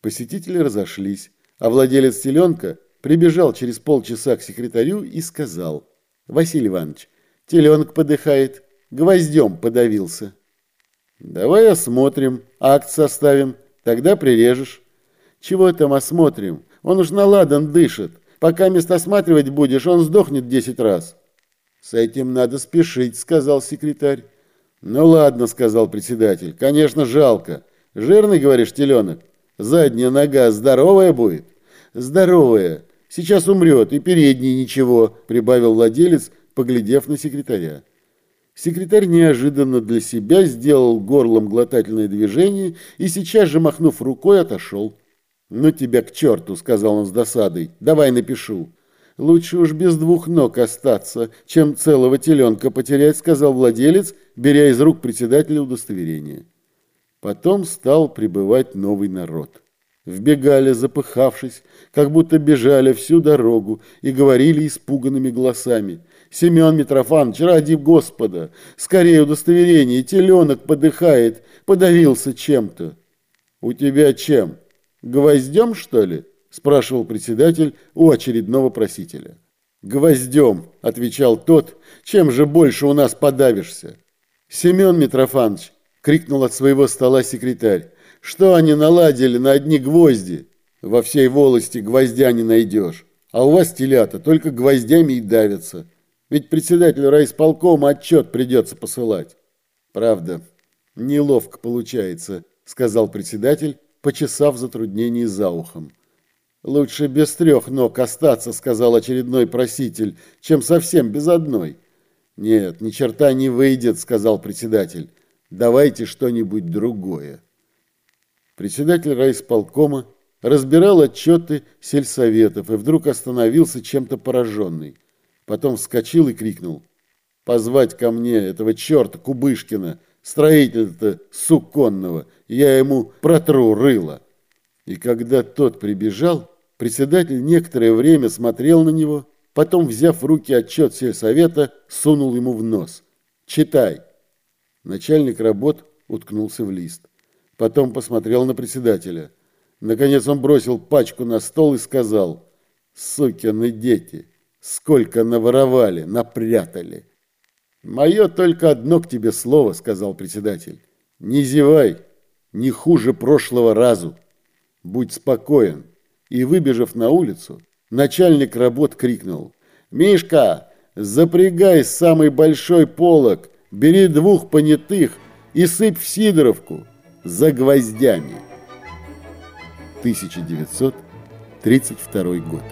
Посетители разошлись, а владелец теленка прибежал через полчаса к секретарю и сказал, «Василий Иванович, теленок подыхает, гвоздем подавился». «Давай осмотрим, акт составим, тогда прирежешь». «Чего там осмотрим? Он уж наладан дышит. Пока место осматривать будешь, он сдохнет десять раз». «С этим надо спешить», — сказал секретарь. «Ну ладно», — сказал председатель. «Конечно, жалко. Жирный, говоришь, теленок? Задняя нога здоровая будет?» «Здоровая. Сейчас умрет, и передний ничего», — прибавил владелец, поглядев на секретаря. Секретарь неожиданно для себя сделал горлом глотательное движение и сейчас же, махнув рукой, отошел. «Ну тебя к черту», — сказал он с досадой. «Давай напишу». «Лучше уж без двух ног остаться, чем целого теленка потерять», — сказал владелец, беря из рук председателя удостоверение. Потом стал прибывать новый народ. Вбегали, запыхавшись, как будто бежали всю дорогу и говорили испуганными голосами. «Семен Митрофанович, ради Господа! Скорее удостоверение! Теленок подыхает, подавился чем-то!» «У тебя чем? Гвоздем, что ли?» – спрашивал председатель у очередного просителя. «Гвоздем», – отвечал тот, – «чем же больше у нас подавишься?» «Семен Митрофанович», – крикнул от своего стола секретарь, – «что они наладили на одни гвозди? Во всей волости гвоздя не найдешь, а у вас телята только гвоздями и давятся. Ведь председателю райисполкома отчет придется посылать». «Правда, неловко получается», – сказал председатель, почесав затруднение за ухом. «Лучше без трех ног остаться», — сказал очередной проситель, «чем совсем без одной». «Нет, ни черта не выйдет», — сказал председатель. «Давайте что-нибудь другое». Председатель райисполкома разбирал отчеты сельсоветов и вдруг остановился чем-то пораженный. Потом вскочил и крикнул. «Позвать ко мне этого черта Кубышкина, строителя-то суконного, я ему протру рыло». И когда тот прибежал, председатель некоторое время смотрел на него, потом, взяв в руки отчет сельсовета, сунул ему в нос. «Читай». Начальник работ уткнулся в лист. Потом посмотрел на председателя. Наконец он бросил пачку на стол и сказал, «Сукины дети, сколько наворовали, напрятали!» «Мое только одно к тебе слово», — сказал председатель. «Не зевай, не хуже прошлого разу» будь спокоен. И, выбежав на улицу, начальник работ крикнул. «Мишка, запрягай самый большой полог, Бери двух понятых и сыпь в Сидоровку за гвоздями. 1932 год.